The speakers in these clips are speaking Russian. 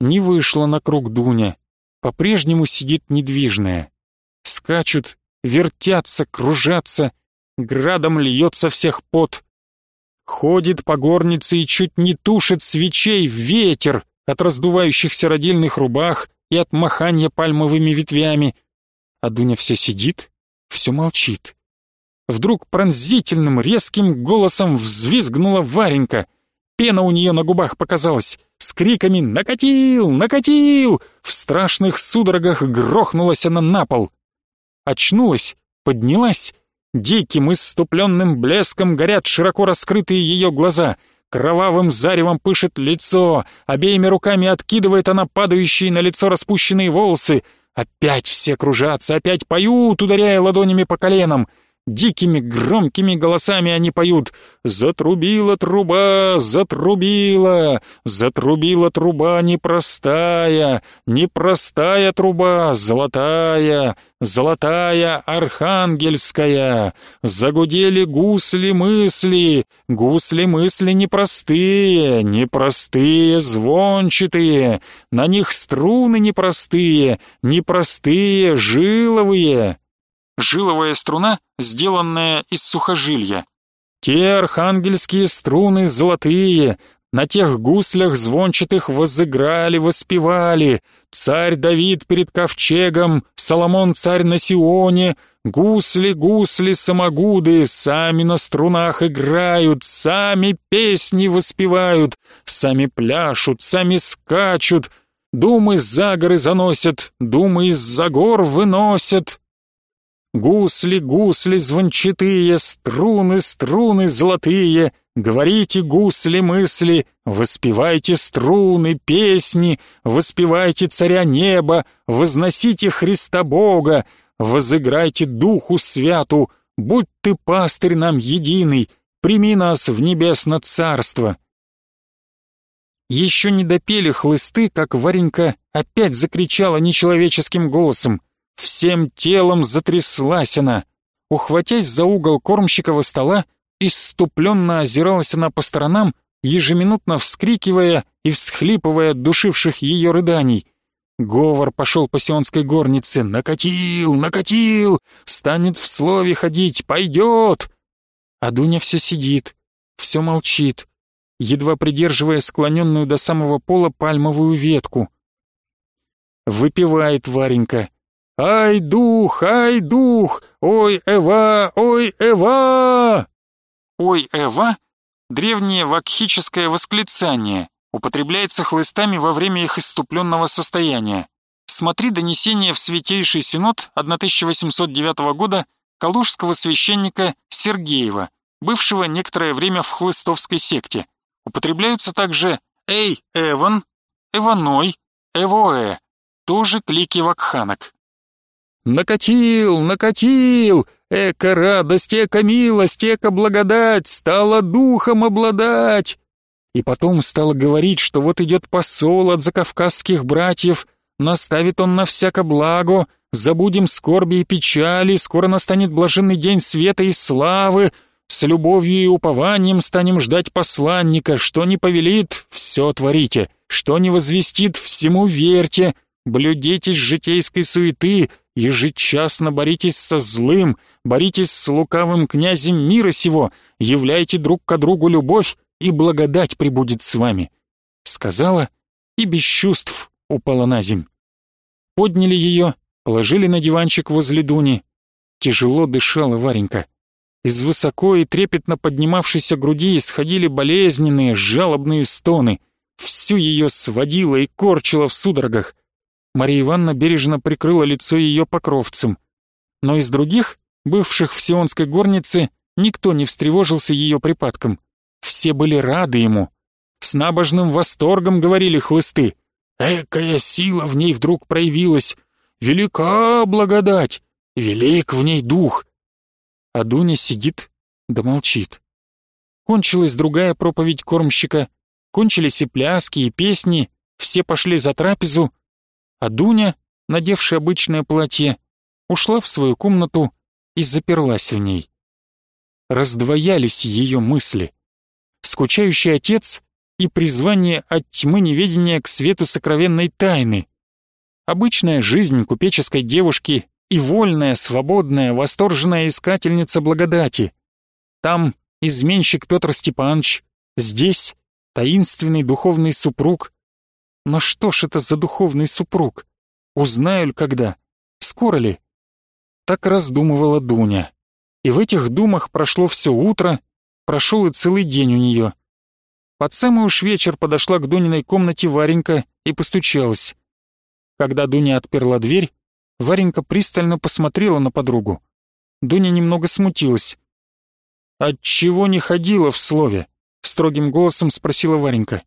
Не вышла на круг Дуня, по-прежнему сидит недвижная. Скачут, вертятся, кружатся, градом льется всех пот. Ходит по горнице и чуть не тушит свечей ветер от раздувающихся родильных рубах и от махания пальмовыми ветвями. А Дуня все сидит, все молчит. Вдруг пронзительным, резким голосом взвизгнула Варенька. Пена у нее на губах показалась. С криками «Накатил! Накатил!» В страшных судорогах грохнулась она на пол. Очнулась, поднялась. Диким иступленным блеском горят широко раскрытые ее глаза. Кровавым заревом пышет лицо. Обеими руками откидывает она падающие на лицо распущенные волосы. Опять все кружатся, опять поют, ударяя ладонями по коленам. Дикими громкими голосами они поют. «Затрубила труба, затрубила, затрубила труба непростая, непростая труба, золотая, золотая архангельская, загудели гусли мысли, гусли мысли непростые, непростые, звончатые, на них струны непростые, непростые, жиловые». Жиловая струна, сделанная из сухожилья. Те архангельские струны золотые, на тех гуслях звончатых возыграли, воспевали. Царь Давид перед ковчегом, Соломон царь на Сионе, гусли, гусли, самогуды, сами на струнах играют, сами песни воспевают, сами пляшут, сами скачут, думы за горы заносят, думы из-за гор выносят. Гусли, гусли звончатые, струны, струны золотые, Говорите гусли мысли, воспевайте струны, песни, Воспевайте царя неба, возносите Христа Бога, Возыграйте Духу Святу, будь ты пастырь нам единый, Прими нас в небесное царство. Еще не допели хлысты, как Варенька опять закричала нечеловеческим голосом. Всем телом затряслась она. Ухватясь за угол кормщикова стола, исступленно озиралась она по сторонам, ежеминутно вскрикивая и всхлипывая душивших ее рыданий. Говор пошел по сионской горнице. «Накатил! Накатил! Станет в слове ходить! Пойдет!» А Дуня все сидит, все молчит, едва придерживая склоненную до самого пола пальмовую ветку. Выпивает Варенька. «Ай, дух, ай, дух! Ой, Эва, ой, Эва!» «Ой, Эва» — древнее вакхическое восклицание, употребляется хлыстами во время их иступленного состояния. Смотри донесение в Святейший Синод 1809 года калужского священника Сергеева, бывшего некоторое время в хлыстовской секте. Употребляются также «Эй, Эван», «Эваной», «Эвоэ», тоже клики вакханок. Накатил, накатил, эко радость, эко милость, эко благодать, стала духом обладать. И потом стала говорить, что вот идет посол от закавказских братьев, наставит он на всяко благо, забудем скорби и печали, скоро настанет блаженный день света и славы, с любовью и упованием станем ждать посланника, что не повелит, все творите, что не возвестит, всему верьте, блюдитесь житейской суеты, Ежечасно боритесь со злым, боритесь с лукавым князем мира сего, являйте друг к другу любовь, и благодать прибудет с вами. Сказала и без чувств упала на земь. Подняли ее, положили на диванчик возле Дуни. Тяжело дышала Варенька. Из высоко и трепетно поднимавшейся груди исходили болезненные, жалобные стоны. Всю ее сводило и корчило в судорогах. Мария Ивановна бережно прикрыла лицо ее покровцем. Но из других, бывших в сионской горнице, никто не встревожился ее припадком. Все были рады ему. С набожным восторгом говорили хлысты. «Экая сила в ней вдруг проявилась! Велика благодать! Велик в ней дух!» А Дуня сидит да молчит. Кончилась другая проповедь кормщика, кончились и пляски, и песни, все пошли за трапезу, а Дуня, надевшая обычное платье, ушла в свою комнату и заперлась в ней. Раздвоялись ее мысли. Скучающий отец и призвание от тьмы неведения к свету сокровенной тайны. Обычная жизнь купеческой девушки и вольная, свободная, восторженная искательница благодати. Там изменщик Петр Степанович, здесь таинственный духовный супруг. Но что ж это за духовный супруг? Узнаю ли когда? Скоро ли? Так раздумывала Дуня. И в этих думах прошло все утро, прошел и целый день у нее. Под самый уж вечер подошла к Дуниной комнате Варенька и постучалась. Когда Дуня отперла дверь, Варенька пристально посмотрела на подругу. Дуня немного смутилась. «Отчего не ходила в слове?» — строгим голосом спросила Варенька.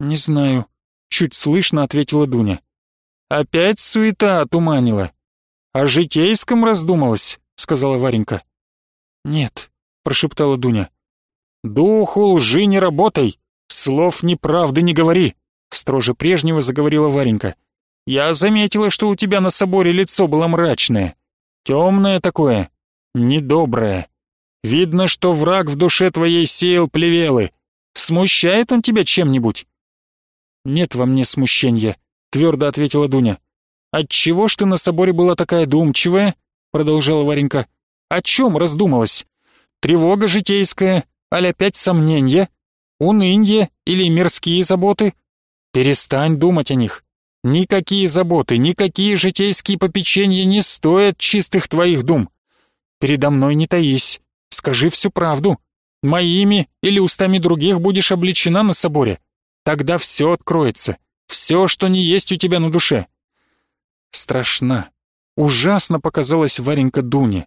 «Не знаю», — чуть слышно ответила Дуня. «Опять суета отуманила. О житейском раздумалась», — сказала Варенька. «Нет», — прошептала Дуня. «Духу лжи не работай, слов неправды не говори», — строже прежнего заговорила Варенька. «Я заметила, что у тебя на соборе лицо было мрачное, темное такое, недоброе. Видно, что враг в душе твоей сеял плевелы. Смущает он тебя чем-нибудь?» «Нет во мне смущения», — твердо ответила Дуня. «Отчего ж ты на соборе была такая думчивая?» — продолжала Варенька. О чем раздумалась? Тревога житейская, аль опять сомнения? Унынье или мирские заботы? Перестань думать о них. Никакие заботы, никакие житейские попечения не стоят чистых твоих дум. Передо мной не таись, скажи всю правду. Моими или устами других будешь обличена на соборе. Тогда все откроется, все, что не есть у тебя на душе. Страшна, ужасно показалась Варенька Дуне.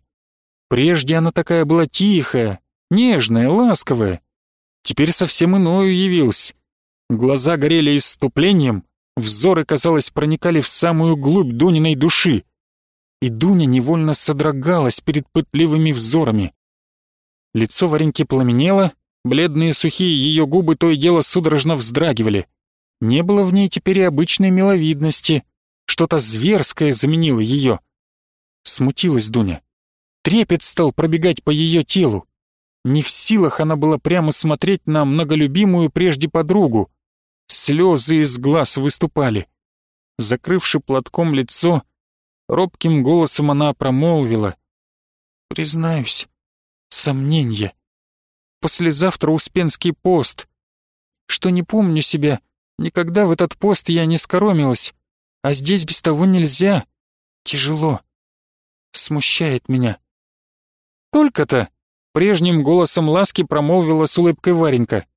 Прежде она такая была тихая, нежная, ласковая. Теперь совсем иною явилась. Глаза горели иступлением, взоры, казалось, проникали в самую глубь Дуниной души. И Дуня невольно содрогалась перед пытливыми взорами. Лицо Вареньки пламенело, бледные сухие ее губы то и дело судорожно вздрагивали. Не было в ней теперь и обычной миловидности, что-то зверское заменило ее. Смутилась Дуня. Трепет стал пробегать по ее телу. Не в силах она была прямо смотреть на многолюбимую прежде подругу. Слезы из глаз выступали. Закрывши платком лицо, робким голосом она промолвила. «Признаюсь, сомнение. Послезавтра Успенский пост. Что не помню себя, никогда в этот пост я не скоромилась, а здесь без того нельзя. Тяжело. Смущает меня. «Только-то!» — прежним голосом ласки промолвила с улыбкой Варенька.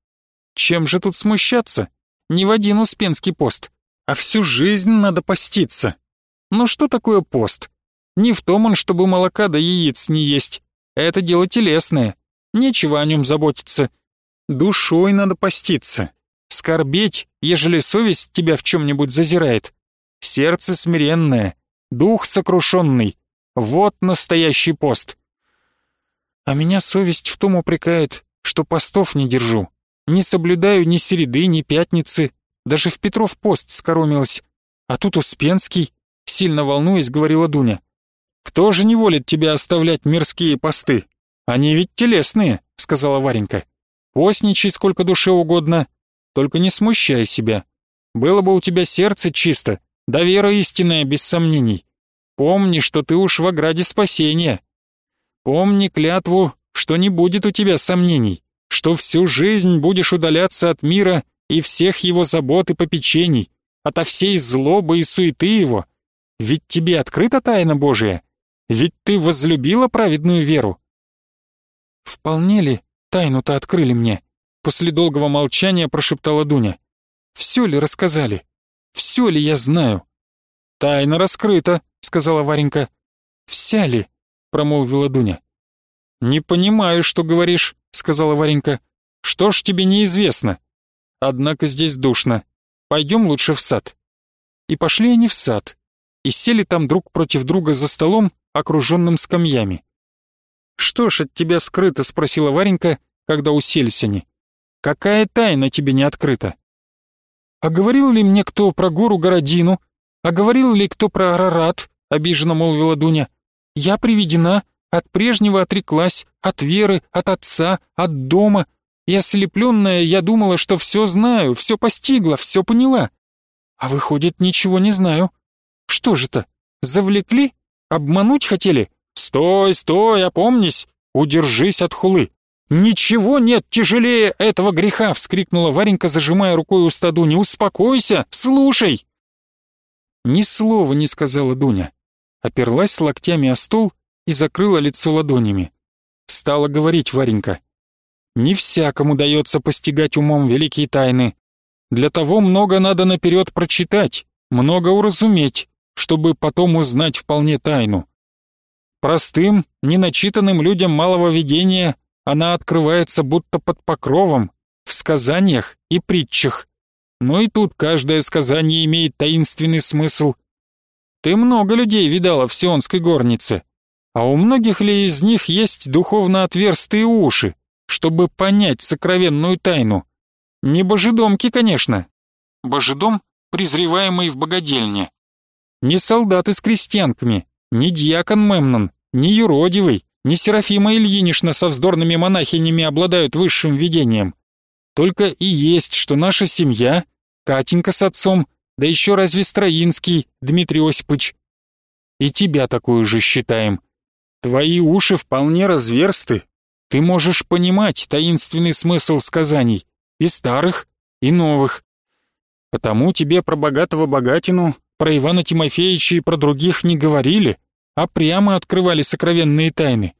«Чем же тут смущаться? Не в один Успенский пост, а всю жизнь надо поститься. Ну что такое пост? Не в том он, чтобы молока да яиц не есть. Это дело телесное, нечего о нем заботиться. Душой надо поститься, скорбеть, ежели совесть тебя в чем-нибудь зазирает. Сердце смиренное, дух сокрушенный. Вот настоящий пост. А меня совесть в том упрекает, что постов не держу. Не соблюдаю ни середы, ни пятницы. Даже в Петров пост скоромилась. А тут Успенский, сильно волнуясь, говорила Дуня. «Кто же не волит тебя оставлять мирские посты? Они ведь телесные», — сказала Варенька. «Постничай сколько душе угодно, только не смущай себя. Было бы у тебя сердце чисто, да вера истинная без сомнений. Помни, что ты уж в ограде спасения, Помни клятву, что не будет у тебя сомнений, что всю жизнь будешь удаляться от мира и всех его забот и попечений, ото всей злобы и суеты его. Ведь тебе открыта тайна Божия, ведь ты возлюбила праведную веру. Вполне ли тайну-то открыли мне? После долгого молчания прошептала Дуня. Все ли рассказали? Все ли я знаю? Тайна раскрыта, сказала Варенька. Вся ли? промолвила Дуня. «Не понимаю, что говоришь», — сказала Варенька. «Что ж тебе неизвестно? Однако здесь душно. Пойдем лучше в сад». И пошли они в сад, и сели там друг против друга за столом, окруженным скамьями. «Что ж от тебя скрыто?» — спросила Варенька, когда уселись они. «Какая тайна тебе не открыта?» «А говорил ли мне кто про гору Городину? А говорил ли кто про Арарат?» — обиженно молвила Дуня. Я приведена, от прежнего отреклась, от веры, от отца, от дома. И ослепленная я думала, что все знаю, все постигла, все поняла. А выходит, ничего не знаю. Что же это, завлекли? Обмануть хотели? Стой, стой, опомнись, удержись от хулы. «Ничего нет тяжелее этого греха!» — вскрикнула Варенька, зажимая рукой уста Дуни. «Успокойся! Слушай!» Ни слова не сказала Дуня. Оперлась локтями о стол и закрыла лицо ладонями. Стала говорить Варенька. «Не всякому дается постигать умом великие тайны. Для того много надо наперед прочитать, много уразуметь, чтобы потом узнать вполне тайну. Простым, неначитанным людям малого видения она открывается будто под покровом, в сказаниях и притчах. Но и тут каждое сказание имеет таинственный смысл. Ты много людей видала в Сионской горнице, а у многих ли из них есть духовно отверстые уши, чтобы понять сокровенную тайну? Не божедомки, конечно. Божедом, презреваемый в богадельне. Не солдаты с крестьянками, не дьякон Мемнон, не юродивый, не Серафима Ильинична со вздорными монахинями обладают высшим видением. Только и есть, что наша семья, Катенька с отцом, да еще разве Строинский, Дмитрий Осипович. И тебя такую же считаем. Твои уши вполне разверсты. Ты можешь понимать таинственный смысл сказаний, и старых, и новых. Потому тебе про богатого богатину, про Ивана Тимофеевича и про других не говорили, а прямо открывали сокровенные тайны.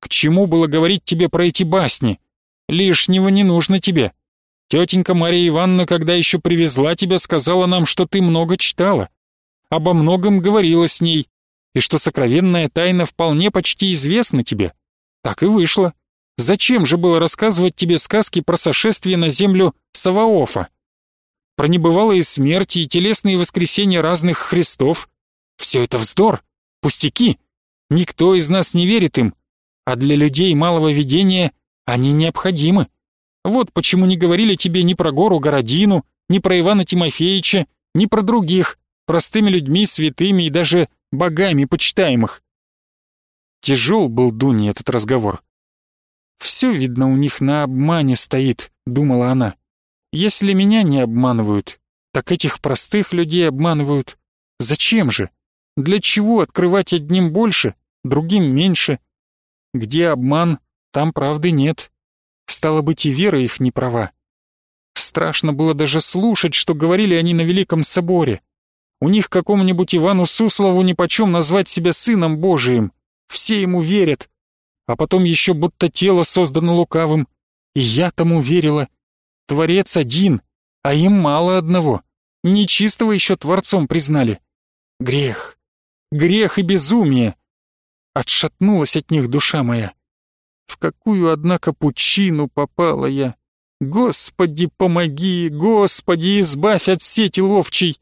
К чему было говорить тебе про эти басни? Лишнего не нужно тебе. Тетенька Мария Ивановна, когда еще привезла тебя, сказала нам, что ты много читала. Обо многом говорила с ней, и что сокровенная тайна вполне почти известна тебе. Так и вышло. Зачем же было рассказывать тебе сказки про сошествие на землю Саваофа? Про небывалые смерти и телесные воскресения разных Христов? Все это вздор. Пустяки. Никто из нас не верит им, а для людей малого видения они необходимы. Вот почему не говорили тебе ни про гору Городину, ни про Ивана Тимофеевича, ни про других, простыми людьми, святыми и даже богами почитаемых. Тяжел был Дуне этот разговор. «Все, видно, у них на обмане стоит», — думала она. «Если меня не обманывают, так этих простых людей обманывают. Зачем же?» Для чего открывать одним больше, другим меньше? Где обман, там правды нет. Стало быть, и вера их не права. Страшно было даже слушать, что говорили они на Великом Соборе. У них какому-нибудь Ивану Суслову нипочем назвать себя сыном Божиим. Все ему верят. А потом еще будто тело создано лукавым. И я тому верила. Творец один, а им мало одного. Нечистого еще Творцом признали. Грех грех и безумие. Отшатнулась от них душа моя. В какую, однако, пучину попала я. Господи, помоги, Господи, избавь от сети ловчей.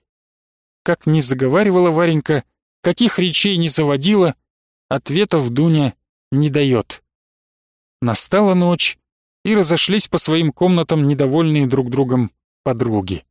Как ни заговаривала Варенька, каких речей не заводила, ответов Дуня не дает. Настала ночь, и разошлись по своим комнатам недовольные друг другом подруги.